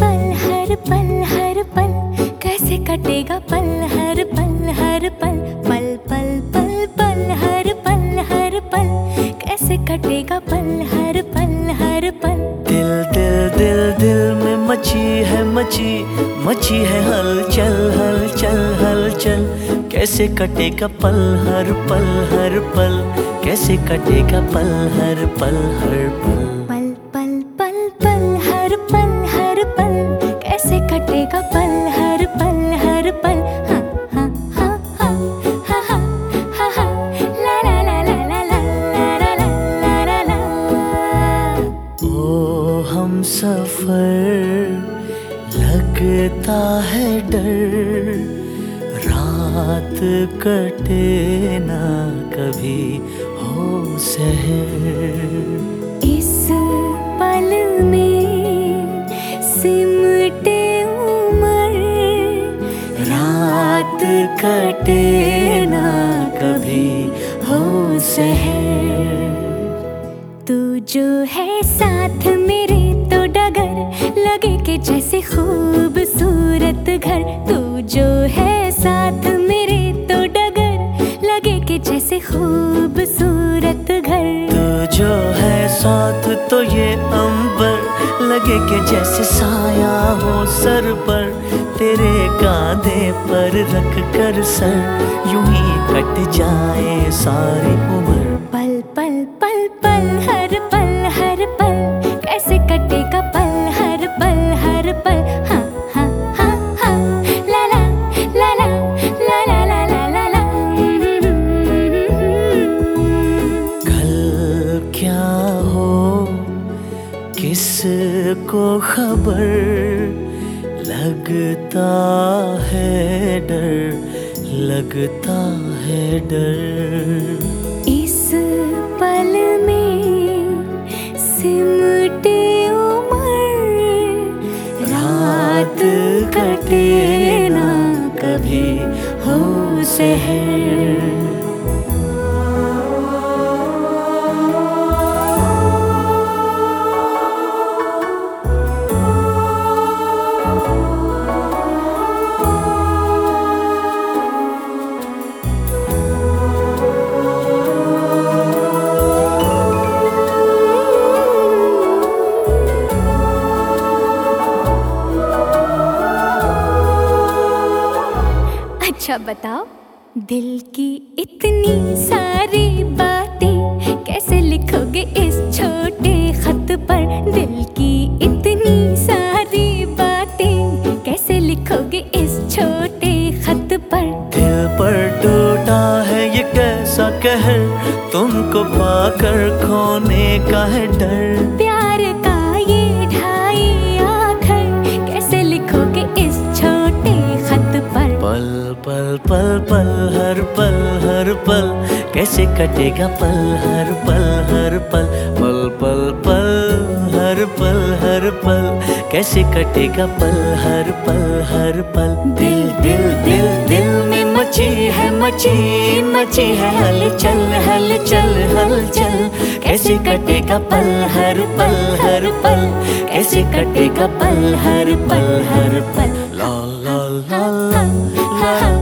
पल हर पल हर पल कैसे कटेगा पल हर पल हर पल पल पल पल पल हर पल हर पल कैसे कटेगा पल हर पल हर पल दिल दिल दिल दिल में मची है मची मची है हलचल हलचल हलचल कैसे कटेगा पल हर पल हर पल कैसे कटेगा पल हर पल हर हम सफ़र लगता है डर। रात कटे ना कभी हो सहर। इस पल में सिमटे उमर। रात कटे ना कभी हो सहर। तू जो है साथ मेरे तो डगर, लगे के जैसे खूबसूरत घर। तू जो है साथ मेरे तो डगर, लगे कि जैसे खूबसूरत घर। तू जो है साथ तो ये अंबर, लगे के जैसे साया हो सर पर। तेरे कांधे पर रख कर सर, यूँ ही कट जाए सारी उम्र। खबर लगता है डर, लगता है डर। इस पल में सिमटे उमर, रात कटे ना कभी हो सहर अच्छा बताओ दिल की इतनी सारी बातें कैसे लिखोगे इस छोटे खत पर? दिल की इतनी सारी बातें कैसे लिखोगे इस छोटे खत पर? दिल पर टूटा है ये कैसा कहर तुमको पाकर खोने का है डर। पल पल हर पल हर पल कैसे कटेगा पल हर पल हर पल पल पल पल हर पल हर पल कैसे कटेगा पल हर पल हर पल दिल दिल दिल दिल में मची है मची मची है हलचल हलचल हलचल कैसे कटेगा पल हर पल हर पल कैसे कटेगा पल हर पल हर पल ला ला ला ला